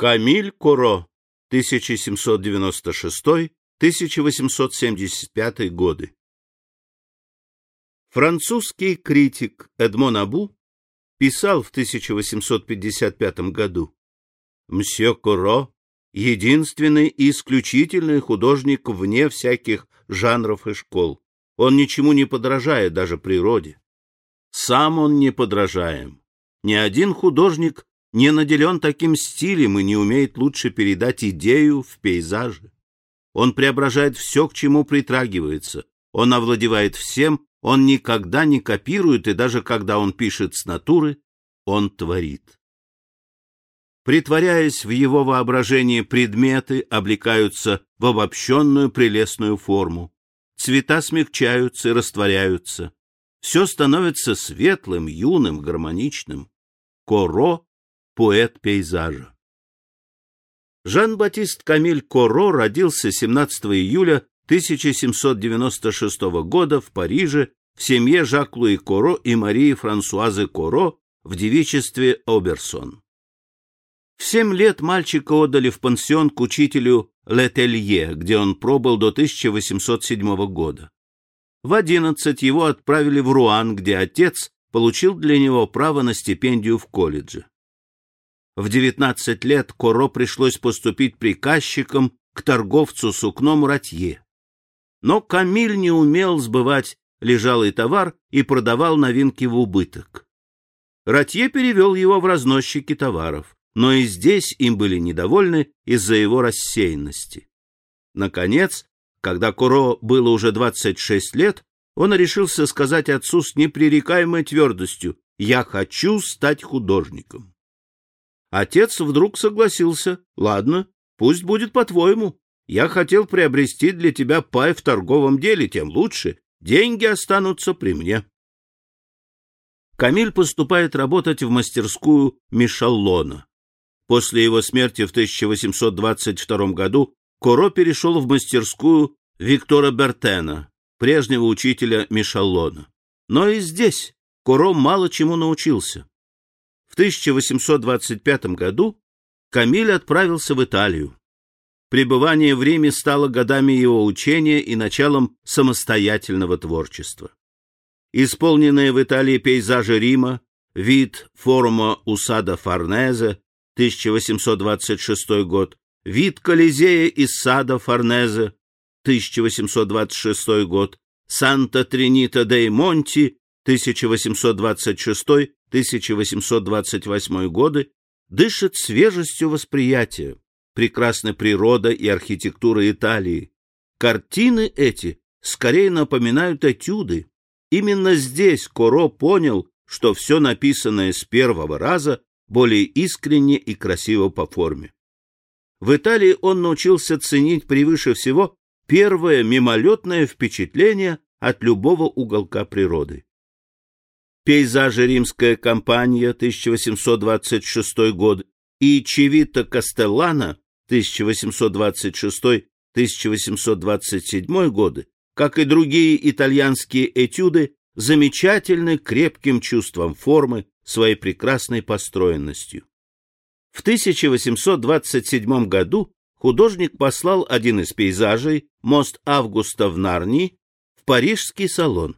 Камиль Коро, 1796-1875 годы. Французский критик Эдмон Абу писал в 1855 году «Мсье Коро — единственный и исключительный художник вне всяких жанров и школ. Он ничему не подражает даже природе. Сам он не подражаем. Ни один художник не наделен таким стилем и не умеет лучше передать идею в пейзаже. Он преображает все, к чему притрагивается. Он овладевает всем, он никогда не копирует, и даже когда он пишет с натуры, он творит. Притворяясь в его воображении, предметы облекаются в обобщенную прелестную форму. Цвета смягчаются и растворяются. Все становится светлым, юным, гармоничным. Коро поэт пейзажа. Жан-Батист Камиль Коро родился 17 июля 1796 года в Париже в семье Жак-Луи Коро и Марии Франсуазы Коро в девичестве Оберсон. В семь лет мальчика отдали в пансион к учителю Летелье, где он пробыл до 1807 года. В одиннадцать его отправили в Руан, где отец получил для него право на стипендию в колледже. В 19 лет Коро пришлось поступить приказчиком к торговцу сукном Ратье. Но Камиль не умел сбывать лежалый товар и продавал новинки в убыток. Ратье перевел его в разносчики товаров, но и здесь им были недовольны из-за его рассеянности. Наконец, когда Куро было уже 26 лет, он решился сказать отцу с непререкаемой твердостью «Я хочу стать художником». Отец вдруг согласился. Ладно, пусть будет по-твоему. Я хотел приобрести для тебя пай в торговом деле, тем лучше. Деньги останутся при мне. Камиль поступает работать в мастерскую Мишаллона. После его смерти в 1822 году Коро перешел в мастерскую Виктора Бертена, прежнего учителя Мишаллона. Но и здесь Коро мало чему научился. В 1825 году Камиль отправился в Италию. Пребывание в Риме стало годами его учения и началом самостоятельного творчества. Исполненные в Италии пейзажи Рима, вид форума Усада Форнезе, 1826 год, вид Колизея из сада Форнезе, 1826 год, Санта-Тринита дей Монти, 1826 1828 годы дышит свежестью восприятия, прекрасной природа и архитектура Италии. Картины эти скорее напоминают этюды. Именно здесь Коро понял, что все написанное с первого раза более искренне и красиво по форме. В Италии он научился ценить превыше всего первое мимолетное впечатление от любого уголка природы пейзажи «Римская компания» 1826 год и «Чевита Кастеллана» 1826-1827 годы, как и другие итальянские этюды, замечательны крепким чувством формы, своей прекрасной построенностью. В 1827 году художник послал один из пейзажей, мост Августа в Нарнии, в парижский салон.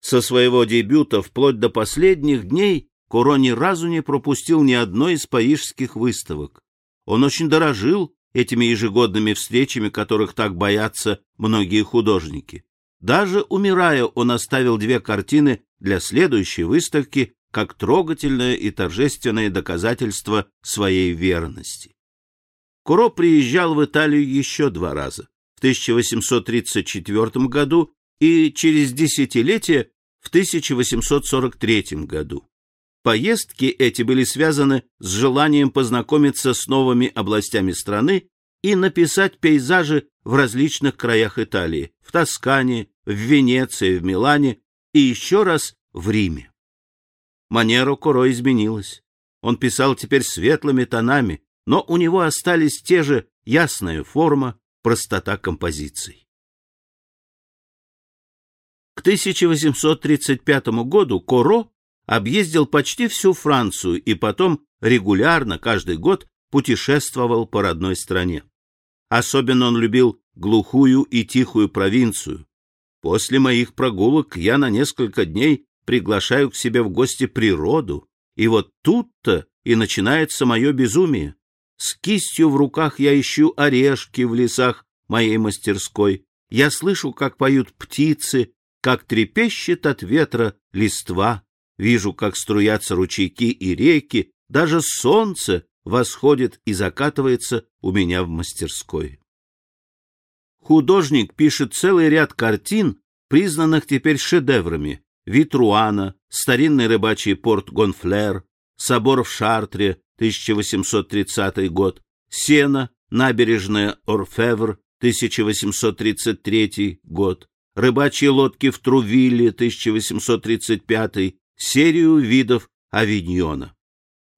Со своего дебюта вплоть до последних дней Куро ни разу не пропустил ни одной из парижских выставок. Он очень дорожил этими ежегодными встречами, которых так боятся многие художники. Даже умирая, он оставил две картины для следующей выставки как трогательное и торжественное доказательство своей верности. Куро приезжал в Италию еще два раза, в 1834 году и через десятилетие в 1843 году. Поездки эти были связаны с желанием познакомиться с новыми областями страны и написать пейзажи в различных краях Италии, в Тоскане, в Венеции, в Милане и еще раз в Риме. Манера Коро изменилась. Он писал теперь светлыми тонами, но у него остались те же ясная форма, простота композиций. К 1835 году Коро объездил почти всю Францию и потом регулярно каждый год путешествовал по родной стране. Особенно он любил глухую и тихую провинцию. После моих прогулок я на несколько дней приглашаю к себе в гости природу, и вот тут-то и начинается мое безумие. С кистью в руках я ищу орешки в лесах моей мастерской. Я слышу, как поют птицы, как трепещет от ветра листва. Вижу, как струятся ручейки и реки, даже солнце восходит и закатывается у меня в мастерской. Художник пишет целый ряд картин, признанных теперь шедеврами. Витруана, старинный рыбачий порт Гонфлер, собор в Шартре, 1830 год, Сена, набережная Орфевр, 1833 год, рыбачьи лодки в Трувилле, 1835, серию видов авиньона.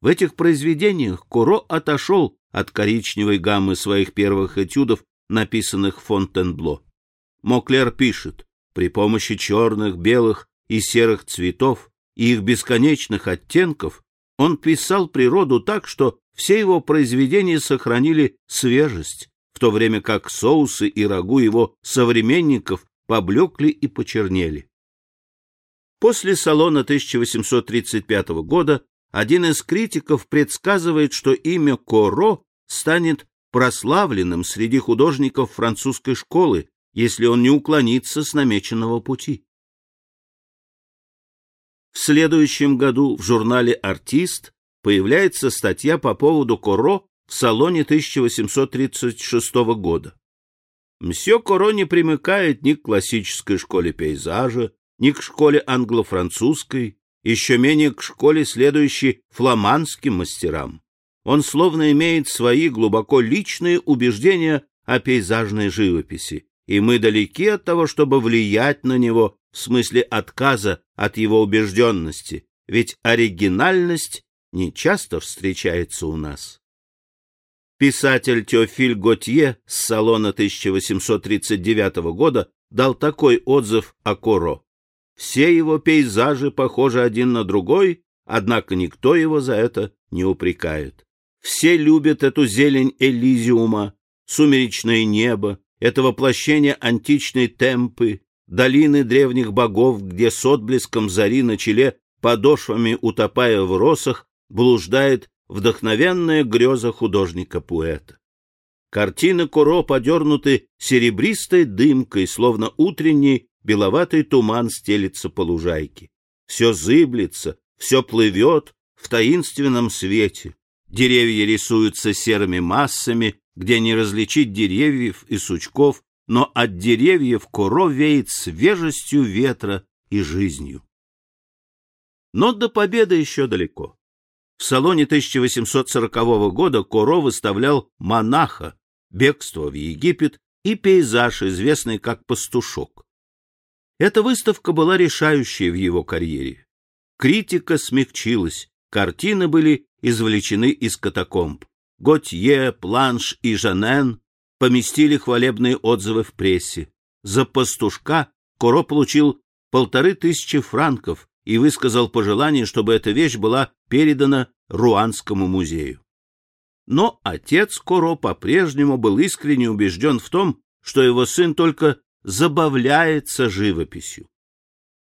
В этих произведениях Куро отошел от коричневой гаммы своих первых этюдов, написанных Фонтенбло. Моклер пишет, при помощи черных, белых и серых цветов и их бесконечных оттенков он писал природу так, что все его произведения сохранили свежесть, в то время как соусы и рагу его современников поблекли и почернели. После салона 1835 года один из критиков предсказывает, что имя Коро станет прославленным среди художников французской школы, если он не уклонится с намеченного пути. В следующем году в журнале «Артист» появляется статья по поводу Коро в салоне 1836 года. Мсье Коро не примыкает ни к классической школе пейзажа, ни к школе англо-французской, еще менее к школе, следующей фламандским мастерам. Он словно имеет свои глубоко личные убеждения о пейзажной живописи, и мы далеки от того, чтобы влиять на него в смысле отказа от его убежденности, ведь оригинальность не часто встречается у нас. Писатель Теофиль Готье с салона 1839 года дал такой отзыв о Коро. Все его пейзажи похожи один на другой, однако никто его за это не упрекает. Все любят эту зелень Элизиума, сумеречное небо, это воплощение античной темпы, долины древних богов, где с отблеском зари на челе, подошвами утопая в росах, блуждает вдохновенная греза художника-поэта. Картины Куро подернуты серебристой дымкой, словно утренний беловатый туман стелится по лужайке. Все зыблется, все плывет в таинственном свете. Деревья рисуются серыми массами, где не различить деревьев и сучков, но от деревьев Коро веет свежестью ветра и жизнью. Но до победы еще далеко. В салоне 1840 года Коро выставлял «Монаха», «Бегство в Египет» и пейзаж, известный как «Пастушок». Эта выставка была решающей в его карьере. Критика смягчилась, картины были извлечены из катакомб. Готье, Планш и Жанен поместили хвалебные отзывы в прессе. За пастушка Коро получил полторы тысячи франков и высказал пожелание, чтобы эта вещь была передана Руанскому музею. Но отец Коро по-прежнему был искренне убежден в том, что его сын только забавляется живописью.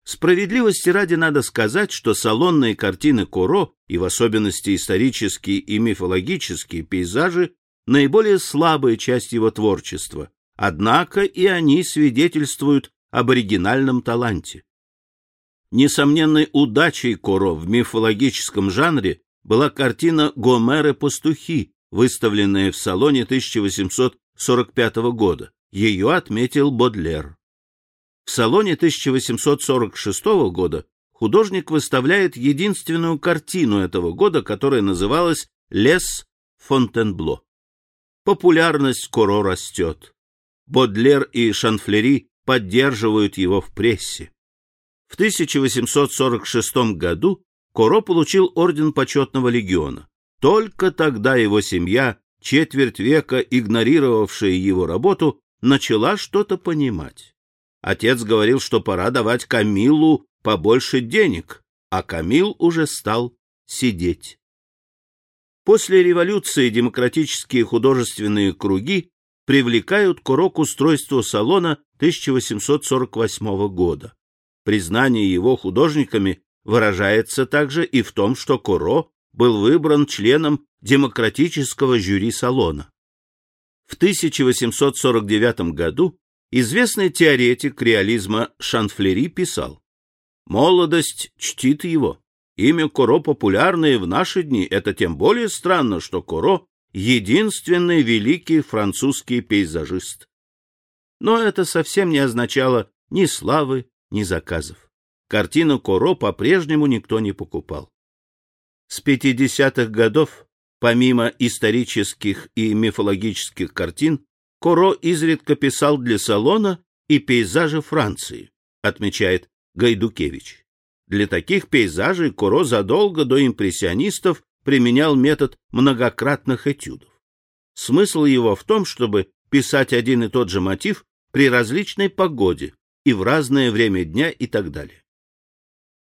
Справедливости ради надо сказать, что салонные картины Коро, и в особенности исторические и мифологические пейзажи, наиболее слабая часть его творчества, однако и они свидетельствуют об оригинальном таланте. Несомненной удачей Коро в мифологическом жанре была картина «Гомеры пастухи», выставленная в салоне 1845 года. Ее отметил Бодлер. В салоне 1846 года художник выставляет единственную картину этого года, которая называлась «Лес Фонтенбло». Популярность Коро растет. Бодлер и Шанфлери поддерживают его в прессе. В 1846 году Коро получил орден почетного легиона. Только тогда его семья, четверть века игнорировавшая его работу, начала что-то понимать. Отец говорил, что пора давать Камилу побольше денег, а Камил уже стал сидеть. После революции демократические художественные круги привлекают Коро к устройству салона 1848 года. Признание его художниками выражается также и в том, что Коро был выбран членом демократического жюри салона. В 1849 году известный теоретик реализма Шанфлери писал «Молодость чтит его. Имя Коро популярное в наши дни. Это тем более странно, что Коро — единственный великий французский пейзажист». Но это совсем не означало ни славы, ни заказов. Картину Коро по-прежнему никто не покупал. С 50-х годов, помимо исторических и мифологических картин, Коро изредка писал для салона и пейзажи Франции, отмечает Гайдукевич. Для таких пейзажей Коро задолго до импрессионистов применял метод многократных этюдов. Смысл его в том, чтобы писать один и тот же мотив при различной погоде и в разное время дня и так далее.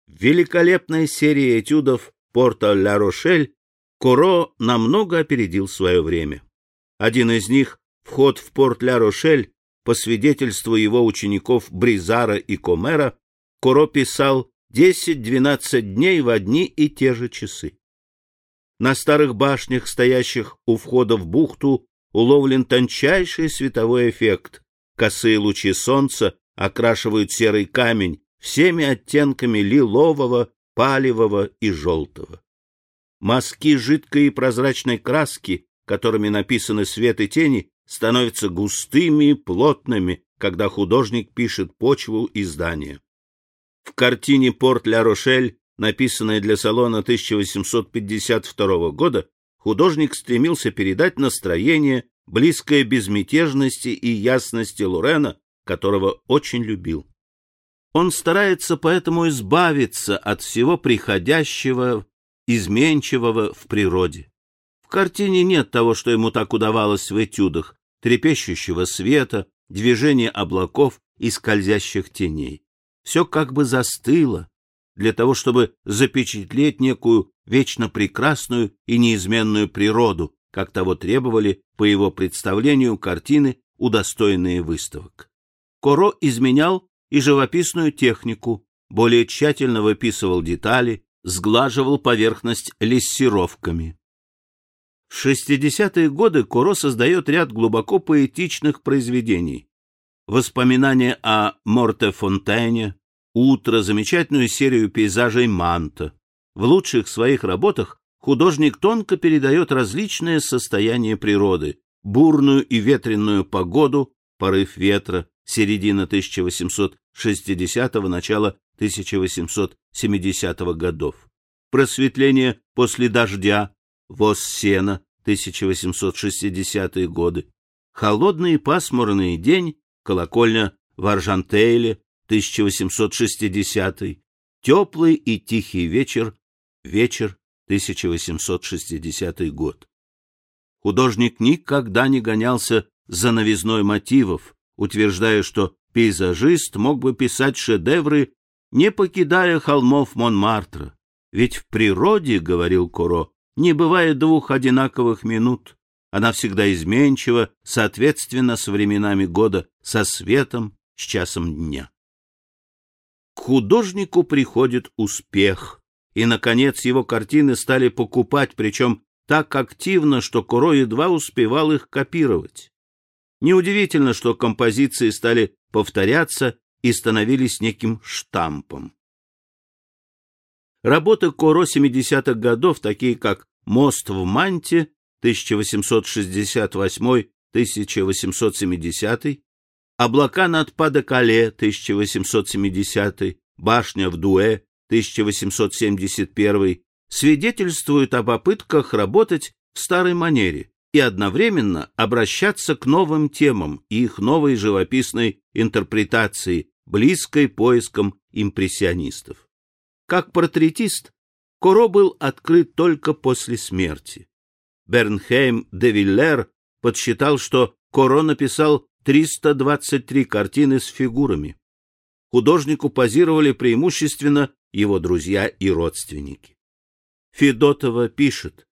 Великолепная серия этюдов порта Ла-Рошель Коро намного опередил свое время. Один из них — вход в порт Ла-Рошель, по свидетельству его учеников Бризара и Комера, Коро писал 10-12 дней в одни и те же часы. На старых башнях, стоящих у входа в бухту, уловлен тончайший световой эффект. Косые лучи солнца окрашивают серый камень, всеми оттенками лилового, палевого и желтого. Мазки жидкой и прозрачной краски, которыми написаны свет и тени, становятся густыми и плотными, когда художник пишет почву и здание. В картине «Порт Ля-Рошель», написанной для салона 1852 года, художник стремился передать настроение, близкое безмятежности и ясности Лорена, которого очень любил. Он старается поэтому избавиться от всего приходящего, изменчивого в природе. В картине нет того, что ему так удавалось в этюдах, трепещущего света, движения облаков и скользящих теней. Все как бы застыло для того, чтобы запечатлеть некую вечно прекрасную и неизменную природу, как того требовали, по его представлению, картины, удостоенные выставок. Коро изменял и живописную технику, более тщательно выписывал детали, сглаживал поверхность лессировками. В 60-е годы Куро создает ряд глубоко поэтичных произведений. Воспоминания о Морте Фонтайне, «Утро», замечательную серию пейзажей Манта. В лучших своих работах художник тонко передает различные состояния природы, бурную и ветреную погоду, порыв ветра, середина 1860-го, начало 1870-х годов. Просветление после дождя, воз сена, 1860-е годы. Холодный и пасмурный день, колокольня в Аржантейле, 1860 -й. Теплый и тихий вечер, вечер 1860 год. Художник никогда не гонялся за новизной мотивов, утверждая, что пейзажист мог бы писать шедевры, не покидая холмов Монмартра. Ведь в природе, — говорил Куро, — не бывает двух одинаковых минут. Она всегда изменчива, соответственно, с временами года, со светом, с часом дня. К художнику приходит успех, и, наконец, его картины стали покупать, причем так активно, что Куро едва успевал их копировать. Неудивительно, что композиции стали повторяться и становились неким штампом. Работы Коро 70-х годов, такие как «Мост в Манте» 1868-1870, «Облака над Падекале» 1870, «Башня в Дуэ» 1871, свидетельствуют о попытках работать в старой манере, и одновременно обращаться к новым темам и их новой живописной интерпретации, близкой поискам импрессионистов. Как портретист, Коро был открыт только после смерти. Бернхейм де Виллер подсчитал, что Коро написал 323 картины с фигурами. Художнику позировали преимущественно его друзья и родственники. Федотова пишет,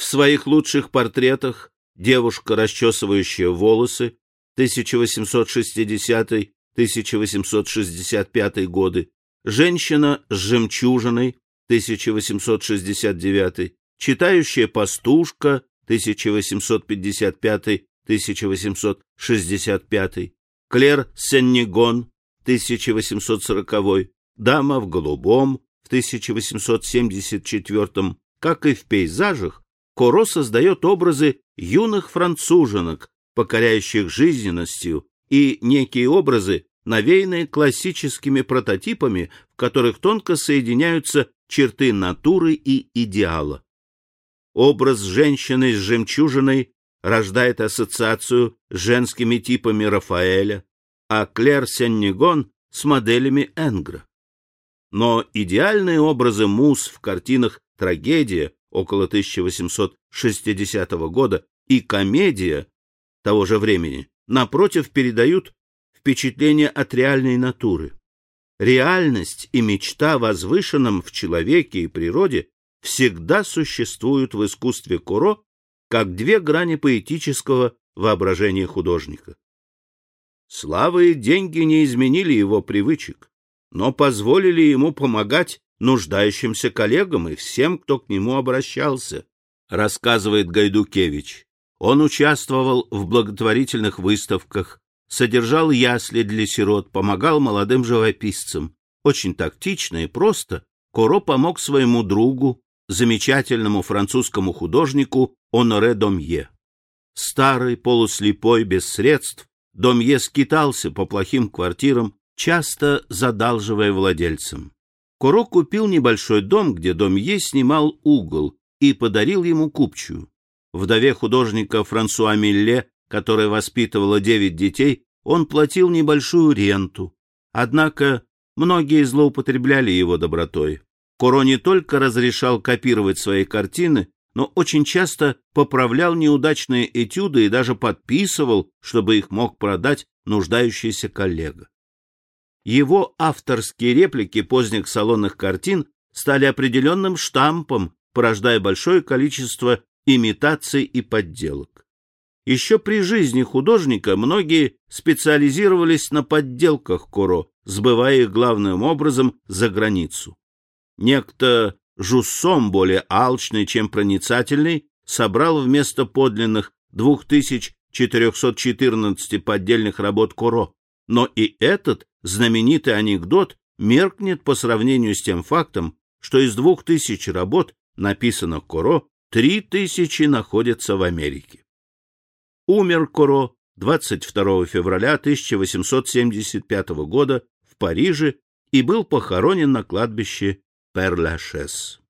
В своих лучших портретах девушка, расчесывающая волосы, 1860-1865 годы, женщина с жемчужиной, 1869, читающая пастушка, 1855-1865, Клер Сеннигон, 1840, Дама в голубом, в 1874, как и в пейзажах, Коро создает образы юных француженок, покоряющих жизненностью, и некие образы, навеянные классическими прототипами, в которых тонко соединяются черты натуры и идеала. Образ женщины с жемчужиной рождает ассоциацию с женскими типами Рафаэля, а Клер Сеннигон с моделями Энгра. Но идеальные образы мус в картинах «Трагедия» около 1860 года и «Комедия» того же времени, напротив, передают впечатление от реальной натуры. Реальность и мечта возвышенном в человеке и природе всегда существуют в искусстве Куро как две грани поэтического воображения художника. Слава и деньги не изменили его привычек, но позволили ему помогать нуждающимся коллегам и всем, кто к нему обращался, рассказывает Гайдукевич. Он участвовал в благотворительных выставках, содержал ясли для сирот, помогал молодым живописцам. Очень тактично и просто Коро помог своему другу, замечательному французскому художнику Оноре Домье. Старый, полуслепой, без средств, Домье скитался по плохим квартирам, часто задалживая владельцам. Коро купил небольшой дом, где Домье снимал угол, и подарил ему купчую. Вдове художника Франсуа Милле, которая воспитывала девять детей, он платил небольшую ренту. Однако многие злоупотребляли его добротой. Коро не только разрешал копировать свои картины, но очень часто поправлял неудачные этюды и даже подписывал, чтобы их мог продать нуждающийся коллега. Его авторские реплики поздних салонных картин стали определенным штампом, порождая большое количество имитаций и подделок. Еще при жизни художника многие специализировались на подделках Коро, сбывая их главным образом за границу. Некто Жуссом, более алчный, чем проницательный, собрал вместо подлинных 2414 поддельных работ Коро, но и этот знаменитый анекдот меркнет по сравнению с тем фактом, что из двух тысяч работ, написанных Коро, три тысячи находятся в Америке. Умер Коро 22 февраля 1875 года в Париже и был похоронен на кладбище Перлашес.